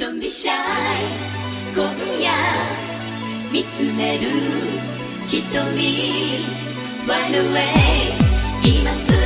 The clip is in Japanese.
Don't be shy 今夜見つめる瞳 Find a way 今すぐ